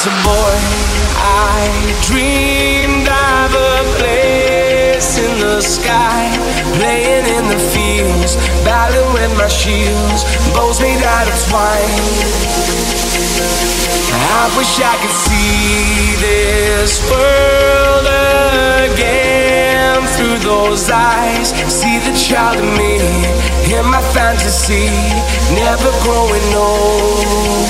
As a boy, I dreamed of a place in the sky, playing in the fields, battling with my shields, bows made out of twine. I wish I could see this world again through those eyes. See the child in me, hear my fantasy, never growing old.